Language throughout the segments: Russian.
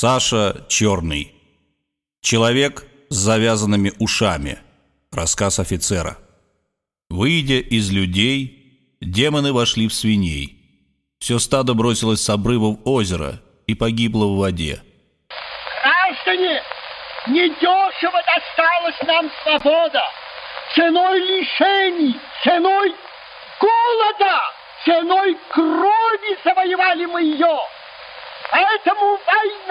Саша Черный. Человек с завязанными ушами. Рассказ офицера. Выйдя из людей, демоны вошли в свиней. Все стадо бросилось с обрыва в озеро и погибло в воде. Граждане, недешево досталась нам свобода. Ценой лишений, ценой голода, ценой крови завоевали мы ее. Поэтому война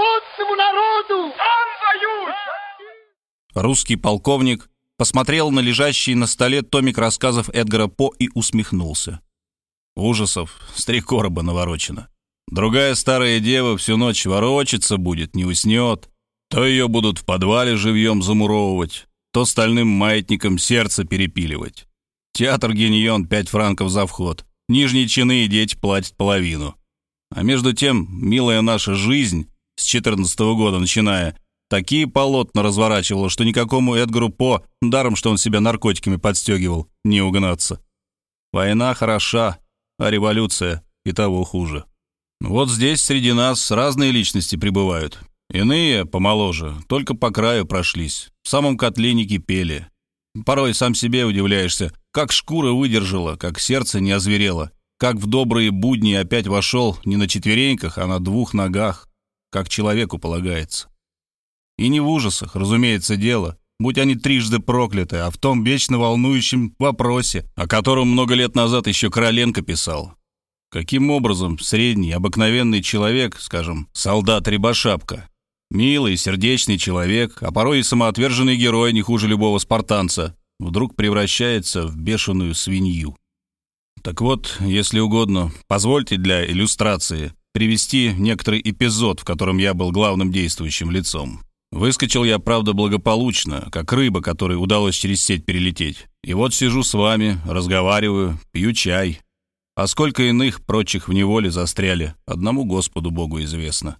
свободному народу! Сам воюй! Русский полковник посмотрел на лежащий на столе томик рассказов Эдгара По и усмехнулся. Ужасов, с три наворочено. Другая старая дева всю ночь ворочаться будет, не уснет. То ее будут в подвале живьем замуровывать, то стальным маятником сердце перепиливать. Театр «Гиньон» пять франков за вход. Нижние чины и дети платят половину. А между тем, милая наша жизнь, с 14 -го года начиная, такие полотна разворачивала, что никакому Эдгару По, даром, что он себя наркотиками подстегивал, не угнаться. Война хороша, а революция и того хуже. Вот здесь среди нас разные личности пребывают. Иные, помоложе, только по краю прошлись, в самом котле не кипели. Порой сам себе удивляешься, как шкура выдержала, как сердце не озверело, как в добрые будни опять вошел не на четвереньках, а на двух ногах, как человеку полагается. И не в ужасах, разумеется, дело, будь они трижды прокляты, а в том вечно волнующем вопросе, о котором много лет назад еще Короленко писал. Каким образом средний, обыкновенный человек, скажем, солдат Рябошапка, милый, сердечный человек, а порой и самоотверженный герой, не хуже любого спартанца, вдруг превращается в бешеную свинью? Так вот, если угодно, позвольте для иллюстрации привести некоторый эпизод, в котором я был главным действующим лицом. Выскочил я, правда, благополучно, как рыба, которой удалось через сеть перелететь. И вот сижу с вами, разговариваю, пью чай, а сколько иных прочих в неволе застряли, одному Господу Богу известно.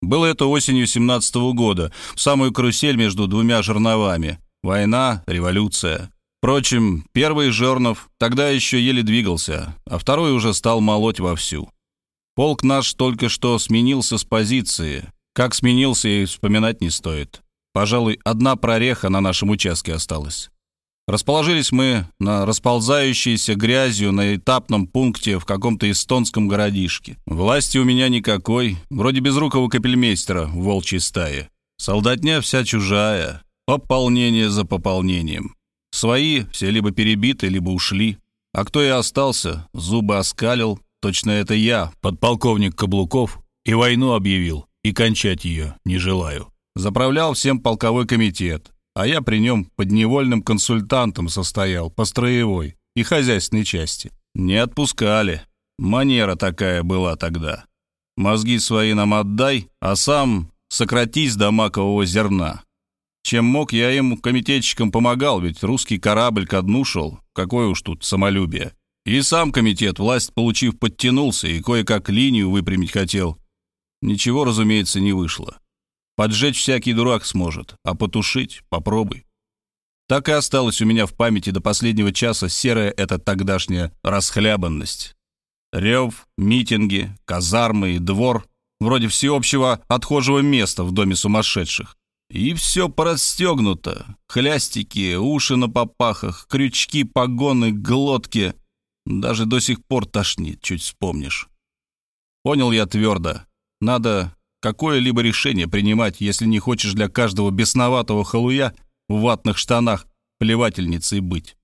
Было это осенью 17 -го года, в самую карусель между двумя жерновами. Война, революция. Впрочем, первый жернов тогда еще еле двигался, а второй уже стал молоть вовсю. Полк наш только что сменился с позиции. Как сменился, и вспоминать не стоит. Пожалуй, одна прореха на нашем участке осталась. Расположились мы на расползающейся грязью на этапном пункте в каком-то эстонском городишке. Власти у меня никакой, вроде безрукого капельмейстера в волчьей стае. Солдатня вся чужая, пополнение за пополнением. Свои все либо перебиты, либо ушли. А кто и остался, зубы оскалил, точно это я, подполковник Каблуков, и войну объявил, и кончать ее не желаю. Заправлял всем полковой комитет, а я при нем подневольным консультантом состоял по строевой и хозяйственной части. Не отпускали. Манера такая была тогда. Мозги свои нам отдай, а сам сократись до макового зерна. Чем мог, я им, комитетчикам, помогал, ведь русский корабль ко дну шел. Какое уж тут самолюбие. И сам комитет, власть получив, подтянулся и кое-как линию выпрямить хотел. Ничего, разумеется, не вышло. Поджечь всякий дурак сможет, а потушить попробуй. Так и осталась у меня в памяти до последнего часа серая эта тогдашняя расхлябанность. Рев, митинги, казармы и двор, вроде всеобщего отхожего места в доме сумасшедших. И все порастегнуто. Хлястики, уши на попахах, крючки, погоны, глотки. Даже до сих пор тошнит, чуть вспомнишь. Понял я твердо. Надо какое-либо решение принимать, если не хочешь для каждого бесноватого халуя в ватных штанах плевательницей быть.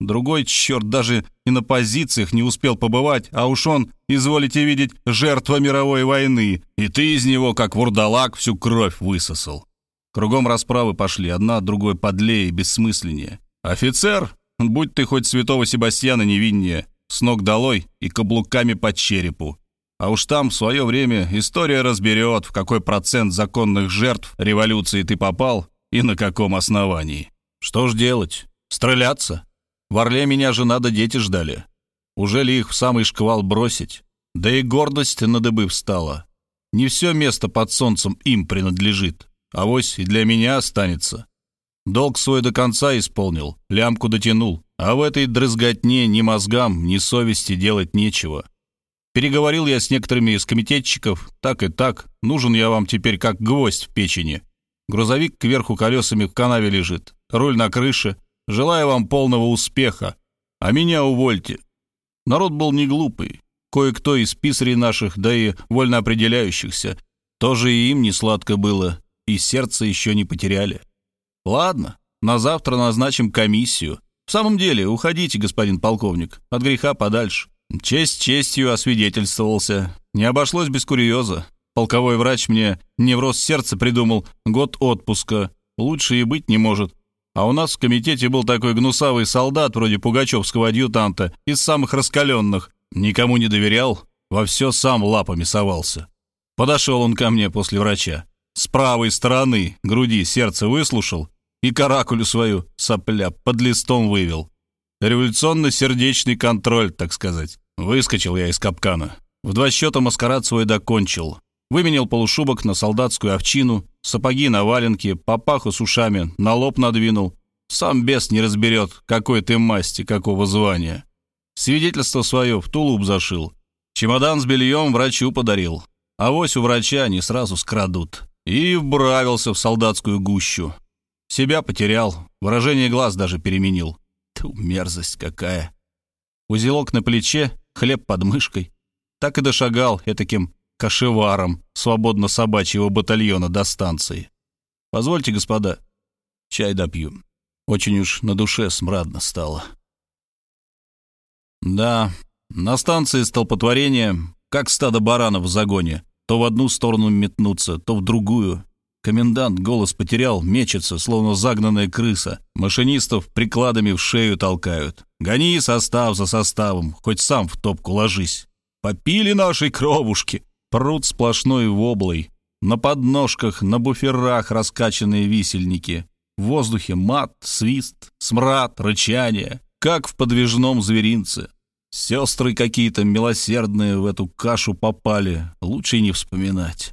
Другой черт даже и на позициях не успел побывать, а уж он, изволите видеть, жертва мировой войны, и ты из него, как вурдалак, всю кровь высосал. Кругом расправы пошли, одна другой подлее и бессмысленнее. Офицер, будь ты хоть святого Себастьяна невиннее, с ног долой и каблуками по черепу. А уж там в свое время история разберет, в какой процент законных жертв революции ты попал и на каком основании. Что ж делать? Стреляться? В Орле меня жена да дети ждали. Уже ли их в самый шквал бросить? Да и гордость на дыбы встала. Не все место под солнцем им принадлежит. авось и для меня останется. Долг свой до конца исполнил, лямку дотянул, а в этой дрызготне ни мозгам, ни совести делать нечего. Переговорил я с некоторыми из комитетчиков, так и так, нужен я вам теперь как гвоздь в печени. Грузовик кверху колесами в канаве лежит, руль на крыше. Желаю вам полного успеха, а меня увольте. Народ был не глупый, кое-кто из писарей наших, да и вольно определяющихся, тоже и им не сладко было, и сердце еще не потеряли. Ладно, на завтра назначим комиссию. В самом деле, уходите, господин полковник, от греха подальше. Честь честью освидетельствовался. Не обошлось без курьеза. Полковой врач мне невроз сердца придумал, год отпуска. Лучше и быть не может. А у нас в комитете был такой гнусавый солдат, вроде пугачевского адъютанта, из самых раскаленных. Никому не доверял, во все сам лапами совался. Подошел он ко мне после врача. С правой стороны груди сердце выслушал и каракулю свою, сопля, под листом вывел. Революционно-сердечный контроль, так сказать. Выскочил я из капкана. В два счета маскарад свой докончил. Выменял полушубок на солдатскую овчину, сапоги на валенки, папаху с ушами, на лоб надвинул. Сам бес не разберет, какой ты масти, какого звания. Свидетельство свое в тулуп зашил. Чемодан с бельем врачу подарил. А вось у врача не сразу скрадут. И вбравился в солдатскую гущу. Себя потерял, выражение глаз даже переменил. Ту, мерзость какая. Узелок на плече, хлеб под мышкой. Так и дошагал этаким кошеваром свободно собачьего батальона до станции. Позвольте, господа, чай допью. Очень уж на душе смрадно стало. Да, на станции столпотворения, как стадо баранов в загоне. То в одну сторону метнуться, то в другую. Комендант голос потерял, мечется, словно загнанная крыса. Машинистов прикладами в шею толкают. Гони состав за составом, хоть сам в топку ложись. Попили нашей кровушки. Пруд сплошной воблой. На подножках, на буферах раскачанные висельники. В воздухе мат, свист, смрад, рычание. Как в подвижном зверинце. Сестры какие-то милосердные в эту кашу попали, лучше не вспоминать.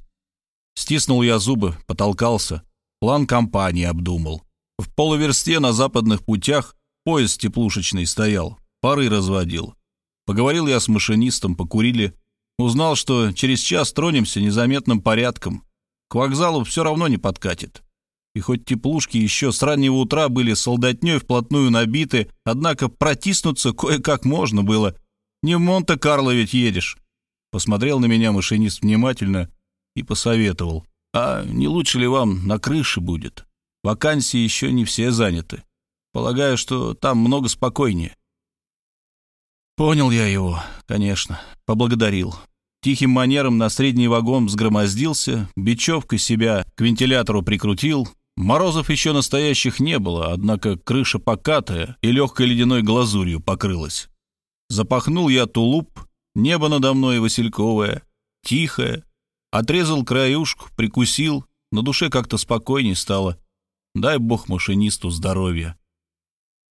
Стиснул я зубы, потолкался, план компании обдумал. В полуверсте на западных путях поезд теплушечный стоял, пары разводил. Поговорил я с машинистом, покурили. Узнал, что через час тронемся незаметным порядком. К вокзалу все равно не подкатит. И хоть теплушки еще с раннего утра были солдатней вплотную набиты, однако протиснуться кое-как можно было. Не в Монте-Карло ведь едешь. Посмотрел на меня машинист внимательно и посоветовал. А не лучше ли вам на крыше будет? Вакансии еще не все заняты. Полагаю, что там много спокойнее. Понял я его, конечно, поблагодарил. Тихим манером на средний вагон взгромоздился, бечевкой себя к вентилятору прикрутил, Морозов еще настоящих не было, однако крыша покатая и легкой ледяной глазурью покрылась. Запахнул я тулуп, небо надо мной васильковое, тихое. Отрезал краюшку, прикусил, на душе как-то спокойней стало. Дай бог машинисту здоровья.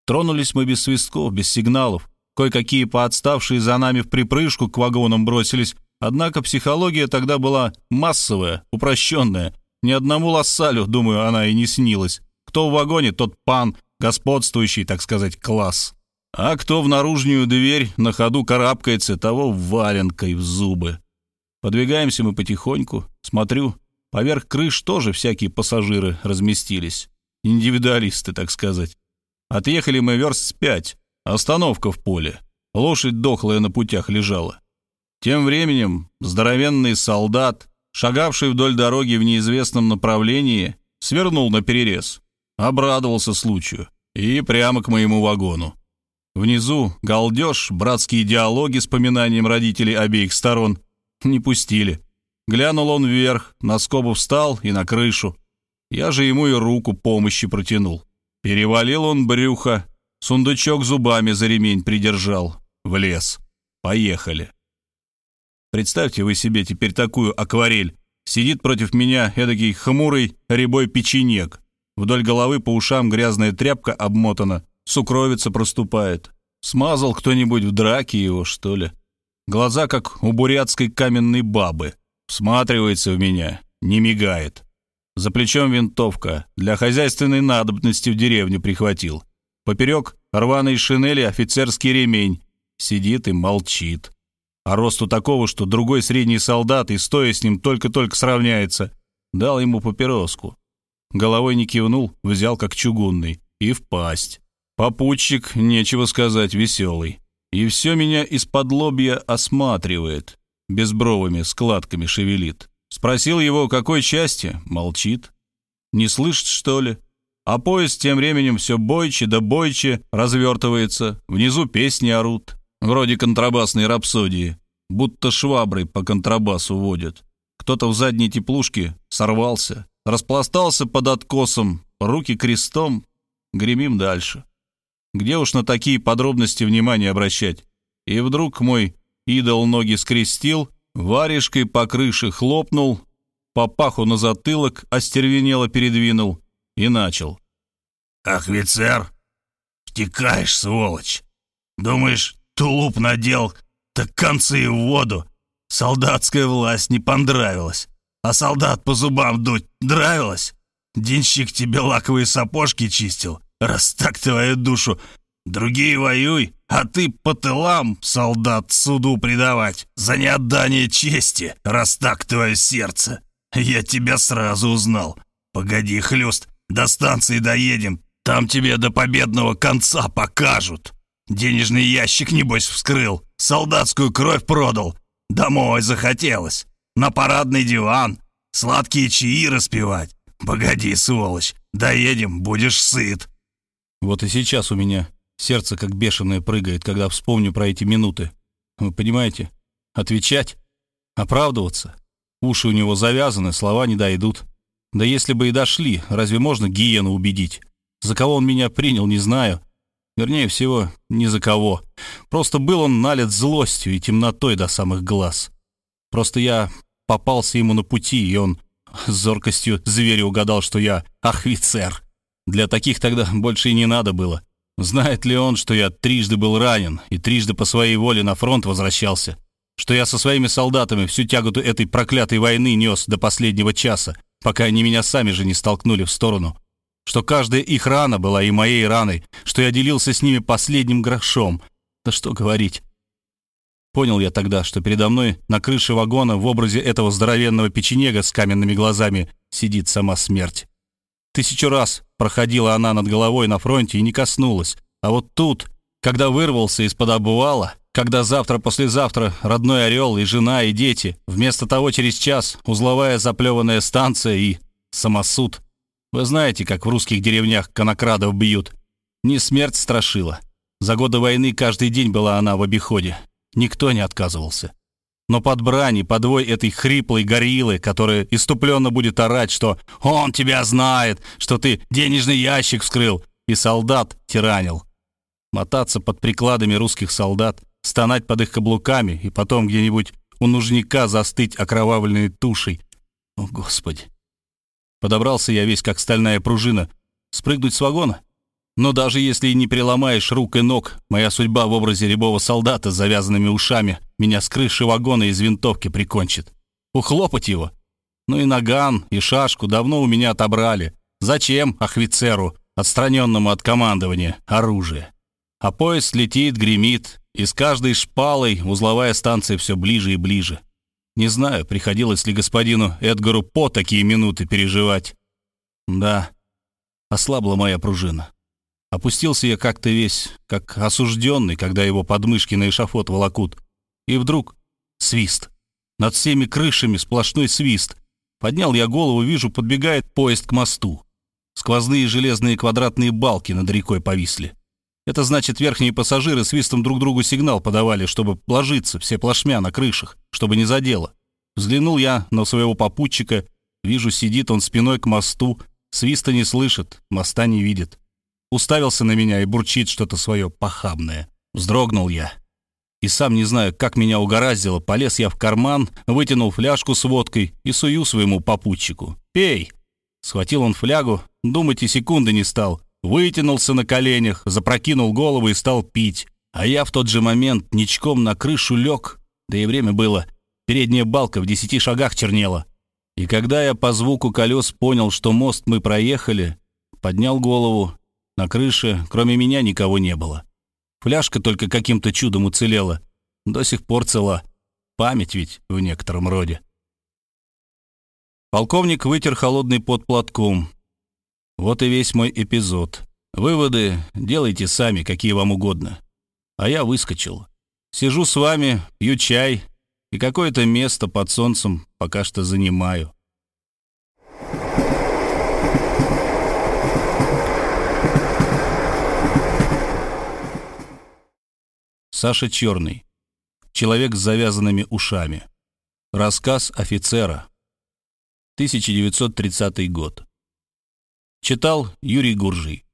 Тронулись мы без свистков, без сигналов. Кое-какие поотставшие за нами в припрыжку к вагонам бросились, однако психология тогда была массовая, упрощенная — ни одному лассалю, думаю, она и не снилась. Кто в вагоне, тот пан, господствующий, так сказать, класс. А кто в наружную дверь на ходу карабкается, того валенкой в зубы. Подвигаемся мы потихоньку. Смотрю, поверх крыш тоже всякие пассажиры разместились. Индивидуалисты, так сказать. Отъехали мы верст с пять. Остановка в поле. Лошадь дохлая на путях лежала. Тем временем здоровенный солдат шагавший вдоль дороги в неизвестном направлении, свернул на перерез. Обрадовался случаю и прямо к моему вагону. Внизу галдеж, братские диалоги с поминанием родителей обеих сторон. Не пустили. Глянул он вверх, на скобу встал и на крышу. Я же ему и руку помощи протянул. Перевалил он брюхо, сундучок зубами за ремень придержал. В лес. Поехали. Представьте вы себе теперь такую акварель. Сидит против меня эдакий хмурый рябой печенек. Вдоль головы по ушам грязная тряпка обмотана, сукровица проступает. Смазал кто-нибудь в драке его, что ли? Глаза, как у бурятской каменной бабы. Всматривается в меня, не мигает. За плечом винтовка. Для хозяйственной надобности в деревне прихватил. Поперек рваной шинели офицерский ремень. Сидит и молчит. А росту такого, что другой средний солдат и стоя с ним только-только сравняется. Дал ему папироску. Головой не кивнул, взял как чугунный. И в пасть. Попутчик, нечего сказать, веселый. И все меня из-под лобья осматривает. Безбровыми складками шевелит. Спросил его, какой части, молчит. Не слышит, что ли? А поезд тем временем все бойче да бойче развертывается. Внизу песни орут, вроде контрабасной рапсодии, будто шваброй по контрабасу водят. Кто-то в задней теплушке сорвался, распластался под откосом, руки крестом, гремим дальше. Где уж на такие подробности внимание обращать? И вдруг мой идол ноги скрестил, варежкой по крыше хлопнул, папаху на затылок остервенело передвинул и начал. «Офицер, втекаешь, сволочь! Думаешь, тулуп надел, так концы в воду. Солдатская власть не понравилась, а солдат по зубам дуть нравилось? Денщик тебе лаковые сапожки чистил, раз так твою душу. Другие воюй, а ты по тылам солдат суду предавать за неотдание чести, раз так твое сердце. Я тебя сразу узнал. Погоди, хлюст, до станции доедем, там тебе до победного конца покажут. Денежный ящик, небось, вскрыл, солдатскую кровь продал. Домой захотелось, на парадный диван, сладкие чаи распевать. Погоди, сволочь, доедем, будешь сыт. Вот и сейчас у меня сердце как бешеное прыгает, когда вспомню про эти минуты. Вы понимаете? Отвечать? Оправдываться? Уши у него завязаны, слова не дойдут. Да если бы и дошли, разве можно гиену убедить? За кого он меня принял, не знаю. Вернее всего, ни за кого. Просто был он налит злостью и темнотой до самых глаз. Просто я попался ему на пути, и он с зоркостью зверя угадал, что я офицер. Для таких тогда больше и не надо было. Знает ли он, что я трижды был ранен и трижды по своей воле на фронт возвращался? Что я со своими солдатами всю тяготу этой проклятой войны нес до последнего часа, пока они меня сами же не столкнули в сторону? Что каждая их рана была и моей раной, что я делился с ними последним грошом? Да что говорить. Понял я тогда, что передо мной на крыше вагона в образе этого здоровенного печенега с каменными глазами сидит сама смерть. Тысячу раз проходила она над головой на фронте и не коснулась. А вот тут, когда вырвался из-под обвала, когда завтра-послезавтра родной орел и жена, и дети, вместо того через час узловая заплеванная станция и самосуд. Вы знаете, как в русских деревнях конокрадов бьют. Не смерть страшила. За годы войны каждый день была она в обиходе. Никто не отказывался. Но под брани, под вой этой хриплой гориллы, которая иступленно будет орать, что «он тебя знает», что ты денежный ящик вскрыл и солдат тиранил. Мотаться под прикладами русских солдат — стонать под их каблуками и потом где-нибудь у нужника застыть окровавленной тушей. О, Господи! Подобрался я весь как стальная пружина. Спрыгнуть с вагона? Но даже если не переломаешь рук и ног, моя судьба в образе рябого солдата с завязанными ушами меня с крыши вагона из винтовки прикончит. Ухлопать его? Ну и наган, и шашку давно у меня отобрали. Зачем офицеру, отстраненному от командования, оружие? А поезд летит, гремит, и с каждой шпалой узловая станция все ближе и ближе. Не знаю, приходилось ли господину Эдгару По такие минуты переживать. Да, ослабла моя пружина. Опустился я как-то весь, как осужденный, когда его подмышки на эшафот волокут. И вдруг свист. Над всеми крышами сплошной свист. Поднял я голову, вижу, подбегает поезд к мосту. Сквозные железные квадратные балки над рекой повисли. Это значит, верхние пассажиры свистом друг другу сигнал подавали, чтобы ложиться все плашмя на крышах, чтобы не задело. Взглянул я на своего попутчика, вижу, сидит он спиной к мосту, свиста не слышит, моста не видит. Уставился на меня и бурчит что-то свое похабное. Вздрогнул я. И сам не знаю, как меня угораздило, полез я в карман, вытянул фляжку с водкой и сую своему попутчику. «Пей!» Схватил он флягу, думать и секунды не стал — вытянулся на коленях, запрокинул голову и стал пить. А я в тот же момент ничком на крышу лег, да и время было. Передняя балка в десяти шагах чернела. И когда я по звуку колес понял, что мост мы проехали, поднял голову. На крыше, кроме меня, никого не было. Фляжка только каким-то чудом уцелела. До сих пор цела. Память ведь в некотором роде. Полковник вытер холодный пот платком. Вот и весь мой эпизод. Выводы делайте сами, какие вам угодно. А я выскочил. Сижу с вами, пью чай, и какое-то место под солнцем пока что занимаю. Саша Черный. Человек с завязанными ушами. Рассказ офицера. 1930 год. Читал Юрий Гуржий.